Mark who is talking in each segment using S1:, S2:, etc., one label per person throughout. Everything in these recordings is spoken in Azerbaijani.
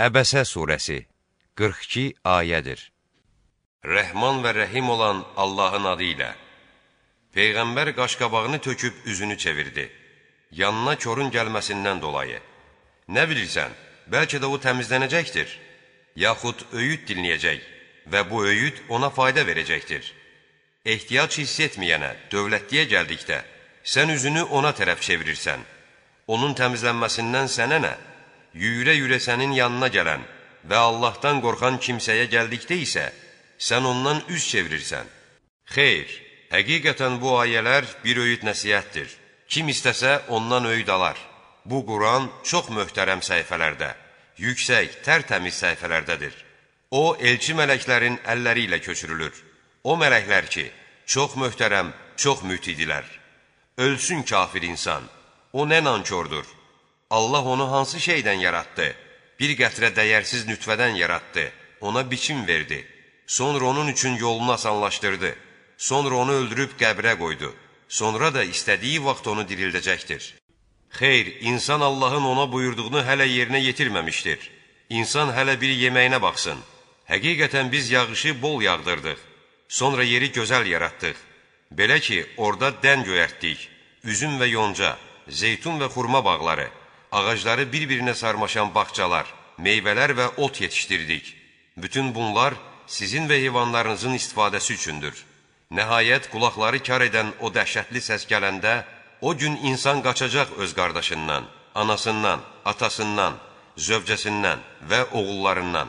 S1: Əbəsə surəsi 42 ayədir. Rəhman və rəhim olan Allahın adı ilə Peyğəmbər qaşqabağını töküb üzünü çevirdi. Yanına körün gəlməsindən dolayı. Nə bilirsən, bəlkə də o təmizlənəcəkdir. Yaxud öyüd dinləyəcək və bu öyüd ona fayda verəcəkdir. Ehtiyac hiss etməyənə, dövlətliyə gəldikdə, sən üzünü ona tərəf çevirirsən. Onun təmizlənməsindən sənə nə? Yüyürə-yüyürə sənin yanına gələn və Allahdan qorxan kimsəyə gəldikdə isə, sən ondan üz çevirirsən. Xeyr, həqiqətən bu ayələr bir öyüd nəsiyyətdir. Kim istəsə ondan öyüd alar. Bu Quran çox möhtərəm səhifələrdə, yüksək, tərtəmiz səhifələrdədir. O, elçi mələklərin əlləri ilə köçürülür. O mələklər ki, çox möhtərəm, çox mütidilər. Ölsün kafir insan, o nə nankordur. Allah onu hansı şeydən yaratdı? Bir qətrə dəyərsiz nütvədən yaratdı, ona biçim verdi. Sonra onun üçün yolunu asanlaşdırdı. Sonra onu öldürüb qəbrə qoydu. Sonra da istədiyi vaxt onu dirildəcəkdir. Xeyr, insan Allahın ona buyurduğunu hələ yerinə yetirməmişdir. İnsan hələ bir yeməyinə baxsın. Həqiqətən biz yağışı bol yağdırdıq. Sonra yeri gözəl yaratdıq. Belə ki, orada dən göyərtdik. Üzüm və yonca, zeytun və xurma bağları, ağacları bir-birinə sarmaşan bağçalar, meyvələr və ot yetişdirdik. Bütün bunlar sizin və heyvanlarınızın istifadəsi üçündür. Nəhayət, qulaqları kar edən o dəhşətli səs gələndə, O gün insan qaçacaq öz qardaşından, anasından, atasından, zövcəsindən və oğullarından.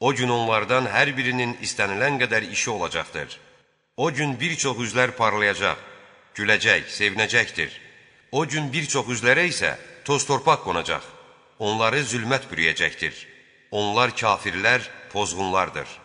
S1: O gün onlardan hər birinin istənilən qədər işi olacaqdır. O gün bir çox üzlər parlayacaq, güləcək, sevinəcəkdir. O gün bir çox üzlərə isə toz torpaq qonacaq. Onları zülmət bürüyəcəkdir. Onlar kafirlər, pozğunlardır.